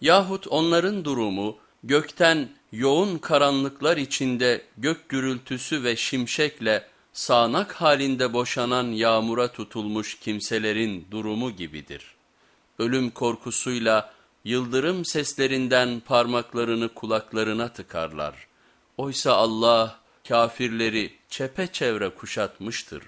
Yahut onların durumu gökten yoğun karanlıklar içinde gök gürültüsü ve şimşekle sağanak halinde boşanan yağmura tutulmuş kimselerin durumu gibidir. Ölüm korkusuyla yıldırım seslerinden parmaklarını kulaklarına tıkarlar. Oysa Allah kafirleri çepeçevre kuşatmıştır.